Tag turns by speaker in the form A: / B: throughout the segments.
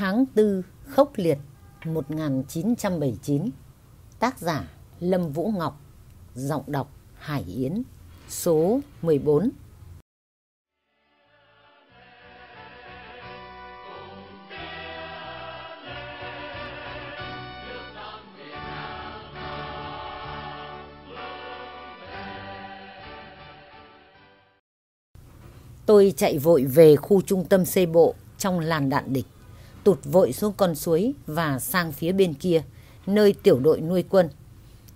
A: Tháng tư khốc liệt 1979 Tác giả Lâm Vũ Ngọc Giọng đọc Hải Yến Số 14 Tôi chạy vội về khu trung tâm xây bộ trong làn đạn địch, tụt vội xuống con suối và sang phía bên kia, nơi tiểu đội nuôi quân.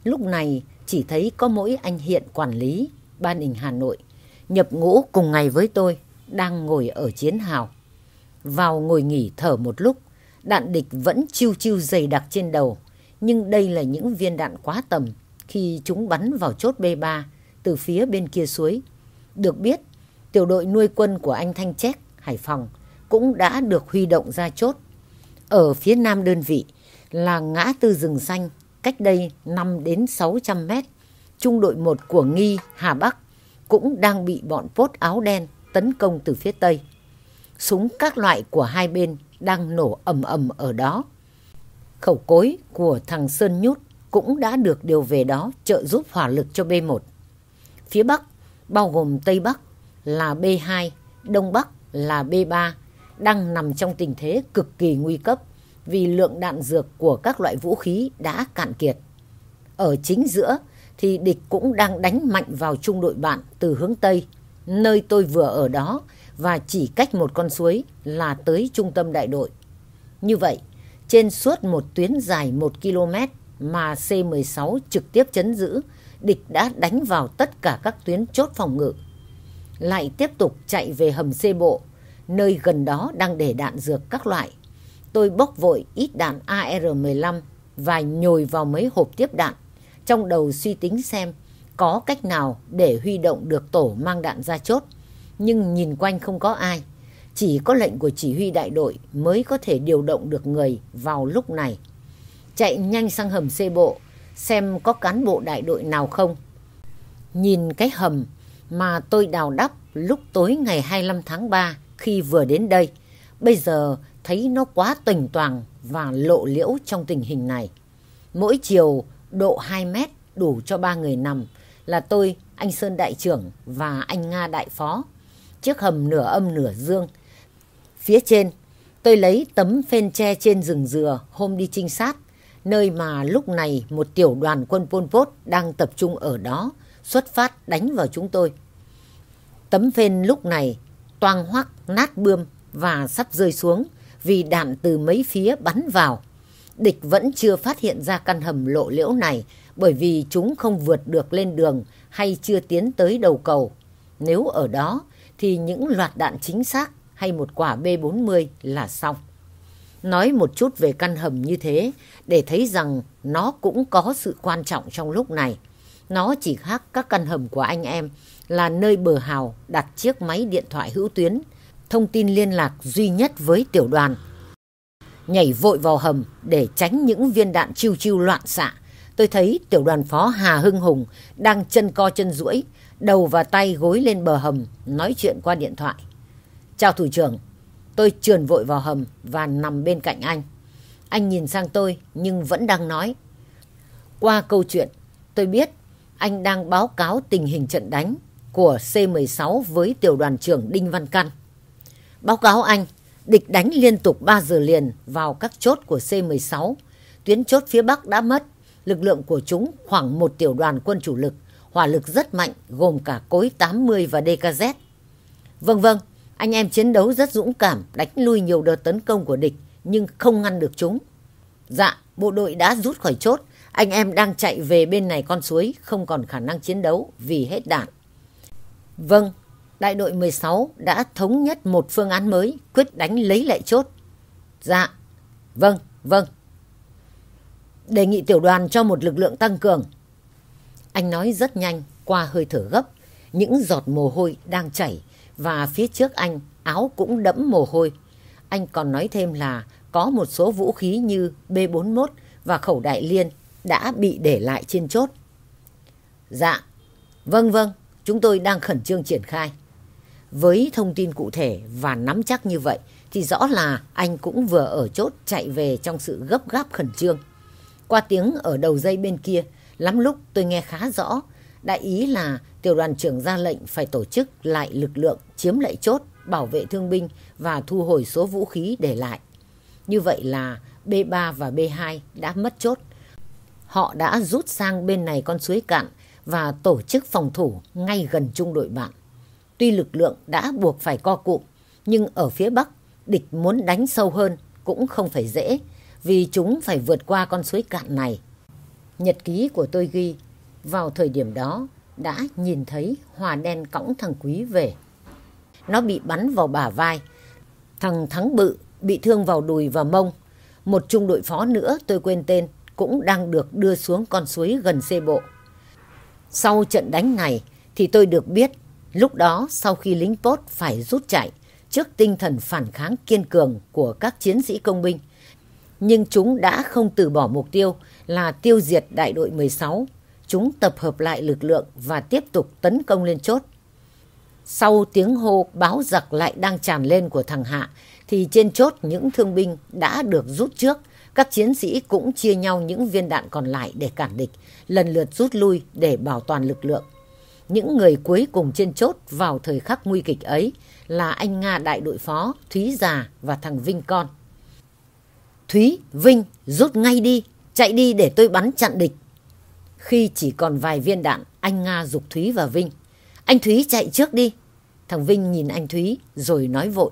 A: Lúc này chỉ thấy có mỗi anh Hiện quản lý, ban đình Hà Nội, nhập ngũ cùng ngày với tôi, đang ngồi ở chiến hào. Vào ngồi nghỉ thở một lúc, đạn địch vẫn chiêu chiêu dày đặc trên đầu, nhưng đây là những viên đạn quá tầm khi chúng bắn vào chốt B3 từ phía bên kia suối. Được biết, tiểu đội nuôi quân của anh Thanh Chét, Hải Phòng cũng đã được huy động ra chốt. Ở phía nam đơn vị là ngã tư rừng xanh, cách đây 5 đến 600 mét. Trung đội 1 của Nghi, Hà Bắc cũng đang bị bọn pốt áo đen tấn công từ phía tây. Súng các loại của hai bên đang nổ ầm ầm ở đó. Khẩu cối của thằng Sơn Nhút cũng đã được điều về đó trợ giúp hỏa lực cho B1. Phía Bắc, bao gồm Tây Bắc là B2, Đông Bắc là B3 đang nằm trong tình thế cực kỳ nguy cấp vì lượng đạn dược của các loại vũ khí đã cạn kiệt. Ở chính giữa thì địch cũng đang đánh mạnh vào trung đội bạn từ hướng Tây, nơi tôi vừa ở đó và chỉ cách một con suối là tới trung tâm đại đội. Như vậy, trên suốt một tuyến dài 1 km mà C-16 trực tiếp chấn giữ, địch đã đánh vào tất cả các tuyến chốt phòng ngự. Lại tiếp tục chạy về hầm C bộ nơi gần đó đang để đạn dược các loại. Tôi bốc vội ít đạn AR-15 và nhồi vào mấy hộp tiếp đạn, trong đầu suy tính xem có cách nào để huy động được tổ mang đạn ra chốt. Nhưng nhìn quanh không có ai, chỉ có lệnh của chỉ huy đại đội mới có thể điều động được người vào lúc này. Chạy nhanh sang hầm xê bộ, xem có cán bộ đại đội nào không. Nhìn cái hầm mà tôi đào đắp lúc tối ngày 25 tháng 3 khi vừa đến đây. Bây giờ thấy nó quá tuềnh toàn và lộ liễu trong tình hình này. Mỗi chiều độ 2 mét đủ cho ba người nằm là tôi, anh Sơn đại trưởng và anh Nga đại phó. Chiếc hầm nửa âm nửa dương. Phía trên, tôi lấy tấm phên tre trên rừng dừa hôm đi trinh sát, nơi mà lúc này một tiểu đoàn quân Pol Pot đang tập trung ở đó, xuất phát đánh vào chúng tôi. Tấm phên lúc này toang hoác nát bươm và sắp rơi xuống vì đạn từ mấy phía bắn vào. Địch vẫn chưa phát hiện ra căn hầm lộ liễu này bởi vì chúng không vượt được lên đường hay chưa tiến tới đầu cầu. Nếu ở đó thì những loạt đạn chính xác hay một quả B-40 là xong. Nói một chút về căn hầm như thế để thấy rằng nó cũng có sự quan trọng trong lúc này. Nó chỉ khác các căn hầm của anh em là nơi bờ hào đặt chiếc máy điện thoại hữu tuyến, thông tin liên lạc duy nhất với tiểu đoàn. Nhảy vội vào hầm để tránh những viên đạn chiêu chiêu loạn xạ. Tôi thấy tiểu đoàn phó Hà Hưng Hùng đang chân co chân duỗi, đầu và tay gối lên bờ hầm, nói chuyện qua điện thoại. Chào thủ trưởng, tôi trườn vội vào hầm và nằm bên cạnh anh. Anh nhìn sang tôi nhưng vẫn đang nói. Qua câu chuyện, tôi biết anh đang báo cáo tình hình trận đánh của C-16 với tiểu đoàn trưởng Đinh Văn Căn. Báo cáo anh, địch đánh liên tục 3 giờ liền vào các chốt của C-16. Tuyến chốt phía Bắc đã mất, lực lượng của chúng khoảng một tiểu đoàn quân chủ lực, hỏa lực rất mạnh gồm cả cối 80 và DKZ. Vâng vâng, anh em chiến đấu rất dũng cảm, đánh lui nhiều đợt tấn công của địch nhưng không ngăn được chúng. Dạ, bộ đội đã rút khỏi chốt, anh em đang chạy về bên này con suối, không còn khả năng chiến đấu vì hết đạn. Vâng, đại đội 16 đã thống nhất một phương án mới, quyết đánh lấy lại chốt. Dạ, vâng, vâng. Đề nghị tiểu đoàn cho một lực lượng tăng cường. Anh nói rất nhanh, qua hơi thở gấp, những giọt mồ hôi đang chảy và phía trước anh áo cũng đẫm mồ hôi. Anh còn nói thêm là có một số vũ khí như B41 và khẩu đại liên đã bị để lại trên chốt. Dạ, vâng vâng, chúng tôi đang khẩn trương triển khai. Với thông tin cụ thể và nắm chắc như vậy thì rõ là anh cũng vừa ở chốt chạy về trong sự gấp gáp khẩn trương. Qua tiếng ở đầu dây bên kia, lắm lúc tôi nghe khá rõ. Đại ý là tiểu đoàn trưởng ra lệnh phải tổ chức lại lực lượng chiếm lại chốt, bảo vệ thương binh và thu hồi số vũ khí để lại. Như vậy là B3 và B2 đã mất chốt. Họ đã rút sang bên này con suối cạn và tổ chức phòng thủ ngay gần trung đội bạn. Tuy lực lượng đã buộc phải co cụm, nhưng ở phía Bắc, địch muốn đánh sâu hơn cũng không phải dễ, vì chúng phải vượt qua con suối cạn này. Nhật ký của tôi ghi, vào thời điểm đó đã nhìn thấy Hòa đen cõng thằng Quý về. Nó bị bắn vào bả vai, thằng Thắng Bự bị thương vào đùi và mông. Một trung đội phó nữa tôi quên tên cũng đang được đưa xuống con suối gần xê bộ. Sau trận đánh này thì tôi được biết lúc đó sau khi lính pốt phải rút chạy trước tinh thần phản kháng kiên cường của các chiến sĩ công binh. Nhưng chúng đã không từ bỏ mục tiêu là tiêu diệt đại đội 16. Chúng tập hợp lại lực lượng và tiếp tục tấn công lên chốt. Sau tiếng hô báo giặc lại đang tràn lên của thằng Hạ thì trên chốt những thương binh đã được rút trước. Các chiến sĩ cũng chia nhau những viên đạn còn lại để cản địch, lần lượt rút lui để bảo toàn lực lượng. Những người cuối cùng trên chốt vào thời khắc nguy kịch ấy là anh Nga đại đội phó, Thúy Già và thằng Vinh con. Thúy, Vinh, rút ngay đi, chạy đi để tôi bắn chặn địch. Khi chỉ còn vài viên đạn, anh Nga dục Thúy và Vinh. Anh Thúy chạy trước đi. Thằng Vinh nhìn anh Thúy rồi nói vội.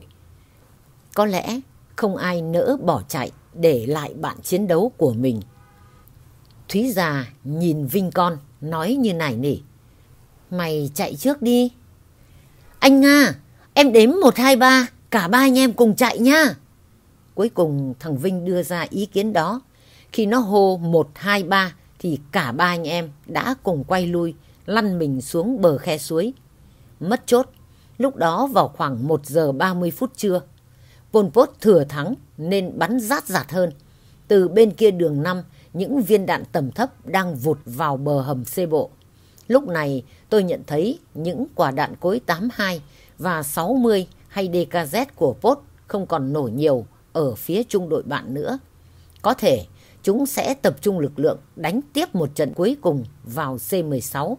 A: Có lẽ không ai nỡ bỏ chạy để lại bạn chiến đấu của mình. Thúy già nhìn Vinh con nói như nải nỉ. Mày chạy trước đi. Anh Nga, em đếm 1, 2, 3, cả ba anh em cùng chạy nha. Cuối cùng thằng Vinh đưa ra ý kiến đó. Khi nó hô 1, 2, 3 thì cả ba anh em đã cùng quay lui, lăn mình xuống bờ khe suối. Mất chốt, lúc đó vào khoảng 1 giờ 30 phút trưa. Pol Pot thừa thắng nên bắn rát rạt hơn. Từ bên kia đường 5, những viên đạn tầm thấp đang vụt vào bờ hầm xê bộ. Lúc này tôi nhận thấy những quả đạn cối 82 và 60 hay DKZ của pốt không còn nổ nhiều ở phía trung đội bạn nữa. Có thể chúng sẽ tập trung lực lượng đánh tiếp một trận cuối cùng vào C-16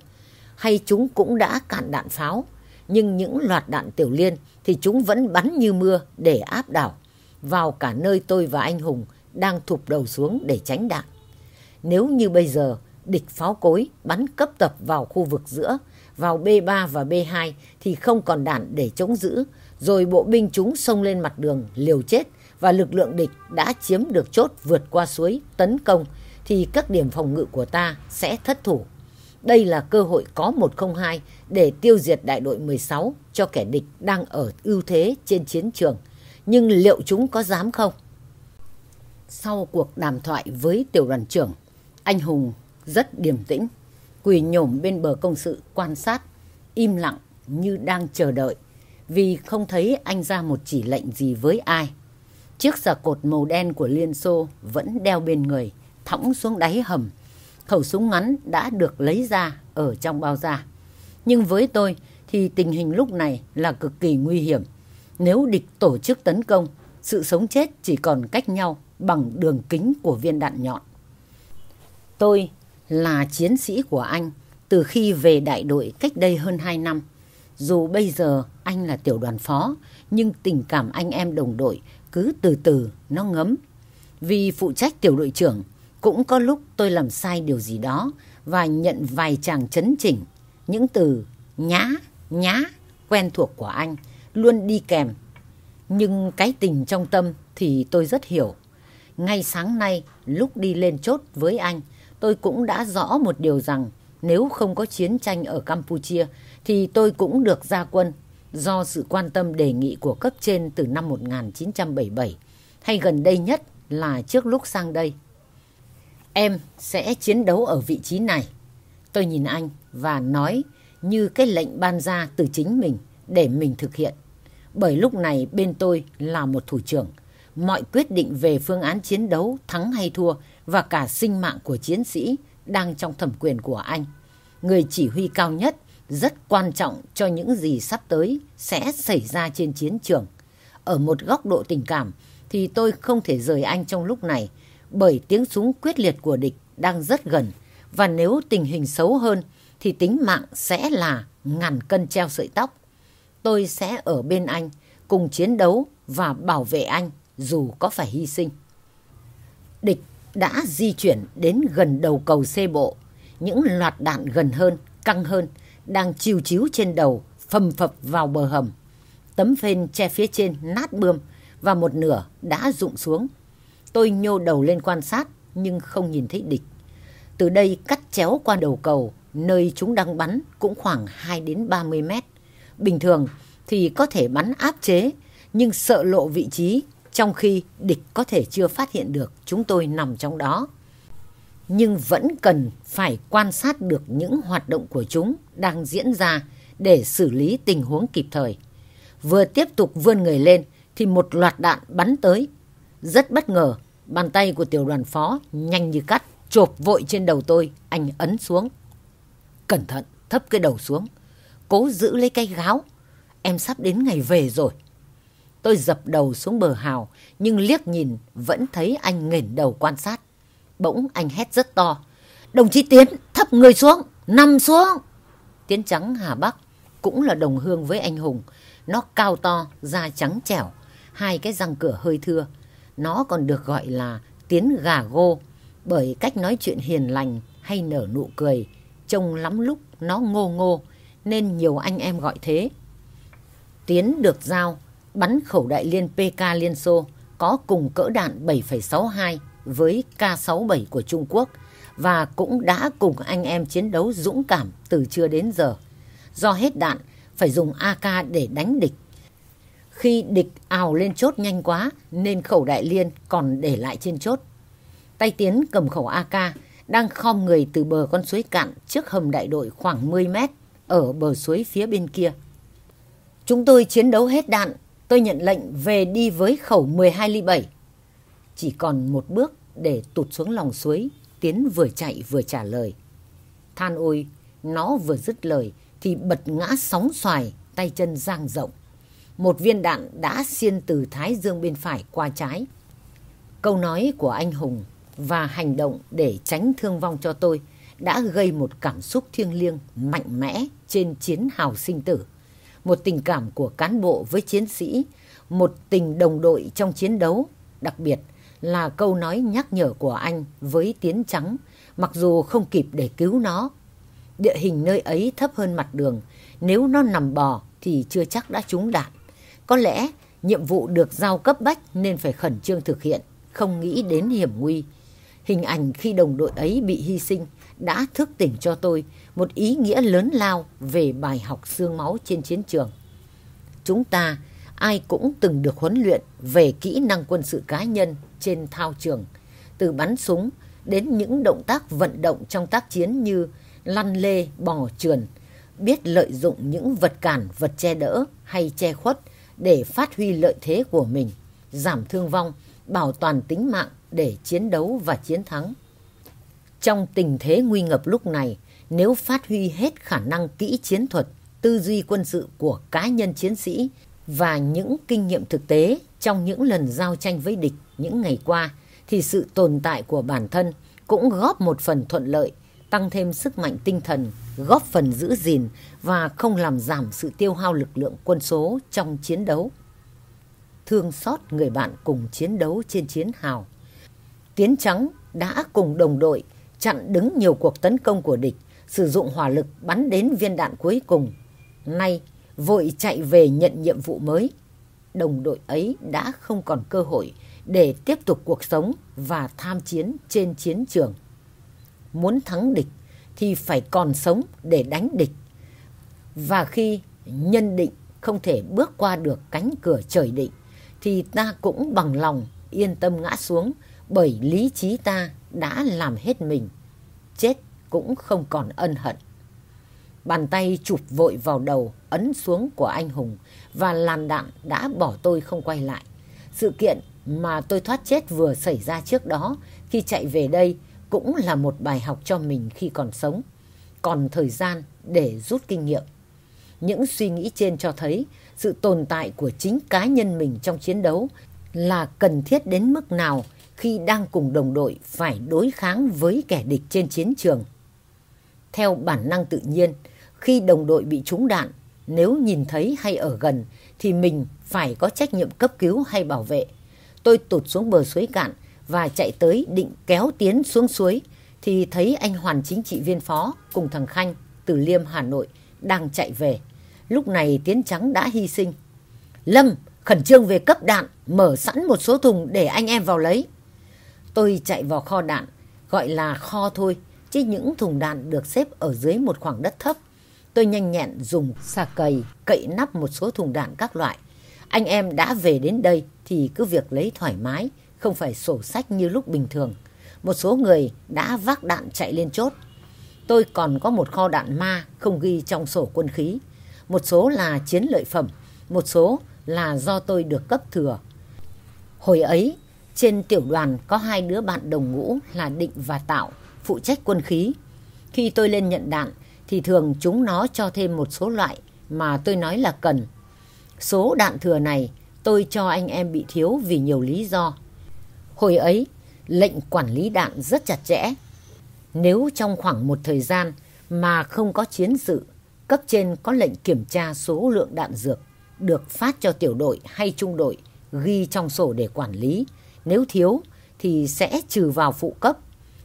A: hay chúng cũng đã cạn đạn pháo, nhưng những loạt đạn tiểu liên thì chúng vẫn bắn như mưa để áp đảo vào cả nơi tôi và anh Hùng đang thụp đầu xuống để tránh đạn. Nếu như bây giờ địch pháo cối bắn cấp tập vào khu vực giữa, vào B3 và B2 thì không còn đạn để chống giữ, rồi bộ binh chúng xông lên mặt đường liều chết và lực lượng địch đã chiếm được chốt vượt qua suối tấn công thì các điểm phòng ngự của ta sẽ thất thủ. Đây là cơ hội có 102 để tiêu diệt đại đội 16 cho kẻ địch đang ở ưu thế trên chiến trường. Nhưng liệu chúng có dám không? Sau cuộc đàm thoại với tiểu đoàn trưởng, anh Hùng rất điềm tĩnh, quỳ nhổm bên bờ công sự quan sát, im lặng như đang chờ đợi, vì không thấy anh ra một chỉ lệnh gì với ai. Chiếc xà cột màu đen của Liên Xô vẫn đeo bên người, thõng xuống đáy hầm. Khẩu súng ngắn đã được lấy ra ở trong bao da. Nhưng với tôi thì tình hình lúc này là cực kỳ nguy hiểm. Nếu địch tổ chức tấn công, sự sống chết chỉ còn cách nhau bằng đường kính của viên đạn nhọn. Tôi là chiến sĩ của anh từ khi về đại đội cách đây hơn 2 năm. Dù bây giờ anh là tiểu đoàn phó, nhưng tình cảm anh em đồng đội cứ từ từ nó ngấm. Vì phụ trách tiểu đội trưởng, cũng có lúc tôi làm sai điều gì đó và nhận vài chàng chấn chỉnh. Những từ nhá, nhá quen thuộc của anh luôn đi kèm. Nhưng cái tình trong tâm thì tôi rất hiểu. Ngay sáng nay, lúc đi lên chốt với anh, tôi cũng đã rõ một điều rằng, nếu không có chiến tranh ở Campuchia, thì tôi cũng được ra quân do sự quan tâm đề nghị của cấp trên từ năm 1977 hay gần đây nhất là trước lúc sang đây. Em sẽ chiến đấu ở vị trí này. Tôi nhìn anh và nói như cái lệnh ban ra từ chính mình để mình thực hiện. Bởi lúc này bên tôi là một thủ trưởng. Mọi quyết định về phương án chiến đấu, thắng hay thua và cả sinh mạng của chiến sĩ đang trong thẩm quyền của anh. Người chỉ huy cao nhất, rất quan trọng cho những gì sắp tới sẽ xảy ra trên chiến trường. ở một góc độ tình cảm thì tôi không thể rời anh trong lúc này, bởi tiếng súng quyết liệt của địch đang rất gần và nếu tình hình xấu hơn thì tính mạng sẽ là ngàn cân treo sợi tóc. Tôi sẽ ở bên anh, cùng chiến đấu và bảo vệ anh dù có phải hy sinh. Địch đã di chuyển đến gần đầu cầu xe bộ. Những loạt đạn gần hơn, căng hơn, đang chiều chiếu trên đầu, phầm phập vào bờ hầm. Tấm phên che phía trên nát bươm và một nửa đã rụng xuống. Tôi nhô đầu lên quan sát nhưng không nhìn thấy địch. Từ đây cắt chéo qua đầu cầu, nơi chúng đang bắn cũng khoảng 2 đến 30 mét. Bình thường thì có thể bắn áp chế, nhưng sợ lộ vị trí, trong khi địch có thể chưa phát hiện được chúng tôi nằm trong đó. Nhưng vẫn cần phải quan sát được những hoạt động của chúng đang diễn ra để xử lý tình huống kịp thời. Vừa tiếp tục vươn người lên thì một loạt đạn bắn tới. Rất bất ngờ, bàn tay của tiểu đoàn phó nhanh như cắt, chộp vội trên đầu tôi, anh ấn xuống. Cẩn thận, thấp cái đầu xuống. Cố giữ lấy cây gáo. Em sắp đến ngày về rồi. Tôi dập đầu xuống bờ hào, nhưng liếc nhìn vẫn thấy anh nghển đầu quan sát. Bỗng anh hét rất to. Đồng chí Tiến, thấp người xuống, nằm xuống. Tiến trắng Hà Bắc cũng là đồng hương với anh Hùng. Nó cao to, da trắng trẻo, hai cái răng cửa hơi thưa. Nó còn được gọi là Tiến gà gô bởi cách nói chuyện hiền lành hay nở nụ cười. Trông lắm lúc nó ngô ngô nên nhiều anh em gọi thế. Tiến được giao bắn khẩu đại liên PK Liên Xô có cùng cỡ đạn 7,62 với K-67 của Trung Quốc và cũng đã cùng anh em chiến đấu dũng cảm từ trưa đến giờ. Do hết đạn, phải dùng AK để đánh địch. Khi địch ào lên chốt nhanh quá nên khẩu đại liên còn để lại trên chốt. Tay Tiến cầm khẩu AK đang khom người từ bờ con suối cạn trước hầm đại đội khoảng 10 mét ở bờ suối phía bên kia. Chúng tôi chiến đấu hết đạn, tôi nhận lệnh về đi với khẩu 12 ly 7. Chỉ còn một bước để tụt xuống lòng suối, Tiến vừa chạy vừa trả lời. Than ôi, nó vừa dứt lời thì bật ngã sóng xoài, tay chân giang rộng. Một viên đạn đã xiên từ thái dương bên phải qua trái. Câu nói của anh Hùng và hành động để tránh thương vong cho tôi đã gây một cảm xúc thiêng liêng mạnh mẽ trên chiến hào sinh tử. Một tình cảm của cán bộ với chiến sĩ, một tình đồng đội trong chiến đấu, đặc biệt là câu nói nhắc nhở của anh với Tiến Trắng, mặc dù không kịp để cứu nó. Địa hình nơi ấy thấp hơn mặt đường, nếu nó nằm bò thì chưa chắc đã trúng đạn. Có lẽ nhiệm vụ được giao cấp bách nên phải khẩn trương thực hiện, không nghĩ đến hiểm nguy. Hình ảnh khi đồng đội ấy bị hy sinh đã thức tỉnh cho tôi một ý nghĩa lớn lao về bài học xương máu trên chiến trường. Chúng ta ai cũng từng được huấn luyện về kỹ năng quân sự cá nhân trên thao trường, từ bắn súng đến những động tác vận động trong tác chiến như lăn lê, bò trườn, biết lợi dụng những vật cản, vật che đỡ hay che khuất để phát huy lợi thế của mình, giảm thương vong, bảo toàn tính mạng để chiến đấu và chiến thắng. Trong tình thế nguy ngập lúc này, nếu phát huy hết khả năng kỹ chiến thuật, tư duy quân sự của cá nhân chiến sĩ và những kinh nghiệm thực tế trong những lần giao tranh với địch những ngày qua, thì sự tồn tại của bản thân cũng góp một phần thuận lợi, tăng thêm sức mạnh tinh thần, góp phần giữ gìn và không làm giảm sự tiêu hao lực lượng quân số trong chiến đấu. Thương xót người bạn cùng chiến đấu trên chiến hào. Tiến Trắng đã cùng đồng đội chặn đứng nhiều cuộc tấn công của địch, sử dụng hỏa lực bắn đến viên đạn cuối cùng. Nay, vội chạy về nhận nhiệm vụ mới. Đồng đội ấy đã không còn cơ hội để tiếp tục cuộc sống và tham chiến trên chiến trường. Muốn thắng địch thì phải còn sống để đánh địch. Và khi nhân định không thể bước qua được cánh cửa trời định, thì ta cũng bằng lòng yên tâm ngã xuống bởi lý trí ta đã làm hết mình. Chết cũng không còn ân hận. Bàn tay chụp vội vào đầu, ấn xuống của anh Hùng và làn đạn đã bỏ tôi không quay lại. Sự kiện mà tôi thoát chết vừa xảy ra trước đó khi chạy về đây cũng là một bài học cho mình khi còn sống. Còn thời gian để rút kinh nghiệm. Những suy nghĩ trên cho thấy sự tồn tại của chính cá nhân mình trong chiến đấu là cần thiết đến mức nào khi đang cùng đồng đội phải đối kháng với kẻ địch trên chiến trường. Theo bản năng tự nhiên, khi đồng đội bị trúng đạn, nếu nhìn thấy hay ở gần thì mình phải có trách nhiệm cấp cứu hay bảo vệ. Tôi tụt xuống bờ suối cạn và chạy tới định kéo Tiến xuống suối thì thấy anh Hoàn chính trị viên phó cùng thằng Khanh từ Liêm Hà Nội đang chạy về. Lúc này Tiến Trắng đã hy sinh. Lâm, khẩn trương về cấp đạn, mở sẵn một số thùng để anh em vào lấy. Tôi chạy vào kho đạn, gọi là kho thôi, chứ những thùng đạn được xếp ở dưới một khoảng đất thấp. Tôi nhanh nhẹn dùng xà cầy cậy nắp một số thùng đạn các loại. Anh em đã về đến đây thì cứ việc lấy thoải mái, không phải sổ sách như lúc bình thường. Một số người đã vác đạn chạy lên chốt. Tôi còn có một kho đạn ma không ghi trong sổ quân khí. Một số là chiến lợi phẩm, một số là do tôi được cấp thừa. Hồi ấy, trên tiểu đoàn có hai đứa bạn đồng ngũ là Định và Tạo, phụ trách quân khí. Khi tôi lên nhận đạn, thì thường chúng nó cho thêm một số loại mà tôi nói là cần. Số đạn thừa này tôi cho anh em bị thiếu vì nhiều lý do. Hồi ấy, lệnh quản lý đạn rất chặt chẽ. Nếu trong khoảng một thời gian mà không có chiến sự, cấp trên có lệnh kiểm tra số lượng đạn dược được phát cho tiểu đội hay trung đội ghi trong sổ để quản lý. Nếu thiếu thì sẽ trừ vào phụ cấp.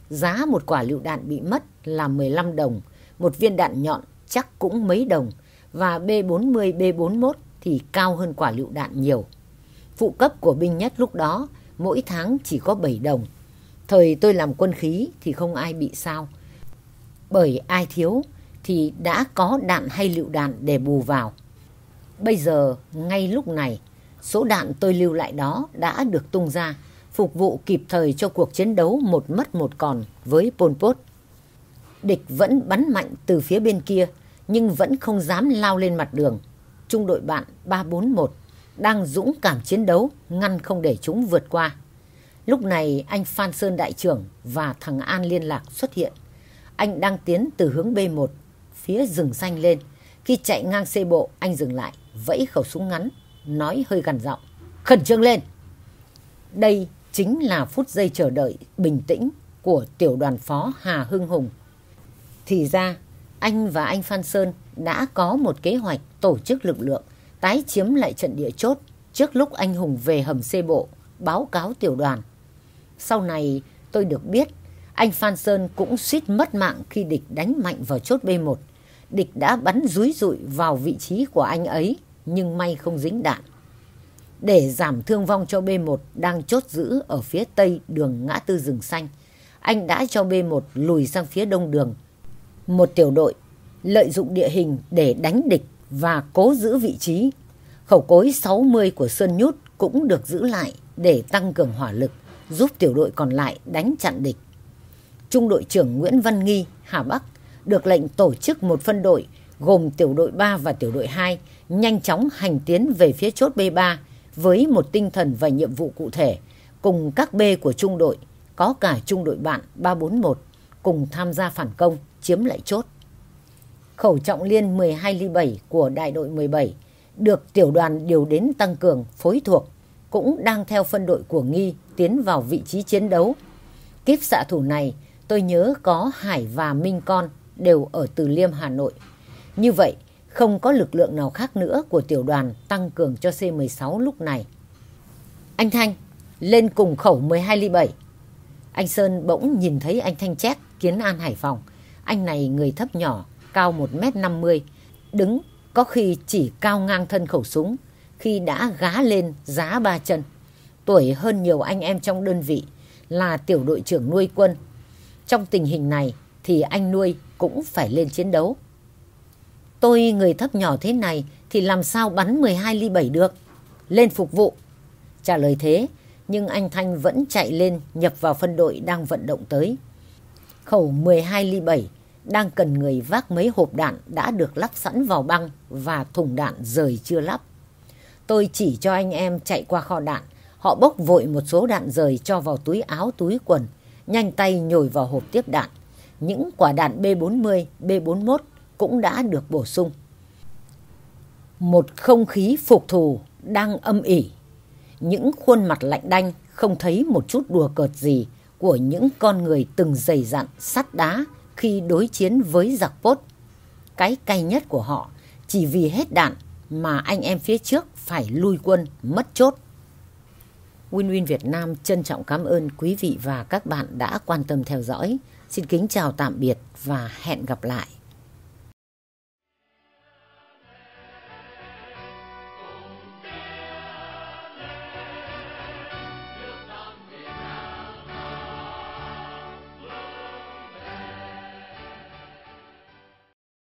A: Giá một quả lựu đạn bị mất là 15 đồng, một viên đạn nhọn chắc cũng mấy đồng và B40, B41 thì cao hơn quả lựu đạn nhiều. Phụ cấp của binh nhất lúc đó mỗi tháng chỉ có 7 đồng. Thời tôi làm quân khí thì không ai bị sao. Bởi ai thiếu thì đã có đạn hay lựu đạn để bù vào. Bây giờ, ngay lúc này, số đạn tôi lưu lại đó đã được tung ra, phục vụ kịp thời cho cuộc chiến đấu một mất một còn với Pol Pot. Địch vẫn bắn mạnh từ phía bên kia, nhưng vẫn không dám lao lên mặt đường. Trung đội bạn 341 đang dũng cảm chiến đấu, ngăn không để chúng vượt qua. Lúc này anh Phan Sơn đại trưởng và thằng An liên lạc xuất hiện. Anh đang tiến từ hướng B1, phía rừng xanh lên. Khi chạy ngang xe bộ, anh dừng lại, vẫy khẩu súng ngắn, nói hơi gằn giọng. Khẩn trương lên! Đây chính là phút giây chờ đợi bình tĩnh của tiểu đoàn phó Hà Hưng Hùng. Thì ra, anh và anh Phan Sơn đã có một kế hoạch tổ chức lực lượng tái chiếm lại trận địa chốt trước lúc anh Hùng về hầm xe bộ báo cáo tiểu đoàn. Sau này tôi được biết anh Phan Sơn cũng suýt mất mạng khi địch đánh mạnh vào chốt B1. Địch đã bắn rúi rụi vào vị trí của anh ấy nhưng may không dính đạn. Để giảm thương vong cho B1 đang chốt giữ ở phía tây đường ngã tư rừng xanh, anh đã cho B1 lùi sang phía đông đường. Một tiểu đội lợi dụng địa hình để đánh địch và cố giữ vị trí. Khẩu cối 60 của Sơn Nhút cũng được giữ lại để tăng cường hỏa lực, giúp tiểu đội còn lại đánh chặn địch. Trung đội trưởng Nguyễn Văn Nghi, Hà Bắc, được lệnh tổ chức một phân đội gồm tiểu đội 3 và tiểu đội 2 nhanh chóng hành tiến về phía chốt B3 với một tinh thần và nhiệm vụ cụ thể, cùng các B của trung đội, có cả trung đội bạn 341, cùng tham gia phản công, chiếm lại chốt. Khẩu trọng liên 12 ly 7 của đại đội 17 được tiểu đoàn điều đến tăng cường phối thuộc, cũng đang theo phân đội của Nghi tiến vào vị trí chiến đấu. Kiếp xạ thủ này tôi nhớ có Hải và Minh Con đều ở Từ Liêm, Hà Nội. Như vậy, không có lực lượng nào khác nữa của tiểu đoàn tăng cường cho C-16 lúc này. Anh Thanh, lên cùng khẩu 12 ly 7. Anh Sơn bỗng nhìn thấy anh Thanh Chét, Kiến An Hải Phòng. Anh này người thấp nhỏ, cao 1m50, đứng có khi chỉ cao ngang thân khẩu súng, khi đã gá lên giá ba chân. Tuổi hơn nhiều anh em trong đơn vị, là tiểu đội trưởng nuôi quân. Trong tình hình này thì anh nuôi cũng phải lên chiến đấu. Tôi người thấp nhỏ thế này thì làm sao bắn 12 ly 7 được? Lên phục vụ. Trả lời thế, nhưng anh Thanh vẫn chạy lên nhập vào phân đội đang vận động tới. Khẩu 12 ly 7 đang cần người vác mấy hộp đạn đã được lắp sẵn vào băng và thùng đạn rời chưa lắp. Tôi chỉ cho anh em chạy qua kho đạn, họ bốc vội một số đạn rời cho vào túi áo túi quần, nhanh tay nhồi vào hộp tiếp đạn. Những quả đạn B40, B41 cũng đã được bổ sung. Một không khí phục thù đang âm ỉ. Những khuôn mặt lạnh đanh không thấy một chút đùa cợt gì của những con người từng dày dặn sắt đá khi đối chiến với giặc bốt Cái cay nhất của họ chỉ vì hết đạn mà anh em phía trước phải lui quân mất chốt. Win Win Việt Nam trân trọng cảm ơn quý vị và các bạn đã quan tâm theo dõi. Xin kính chào tạm biệt và hẹn gặp lại.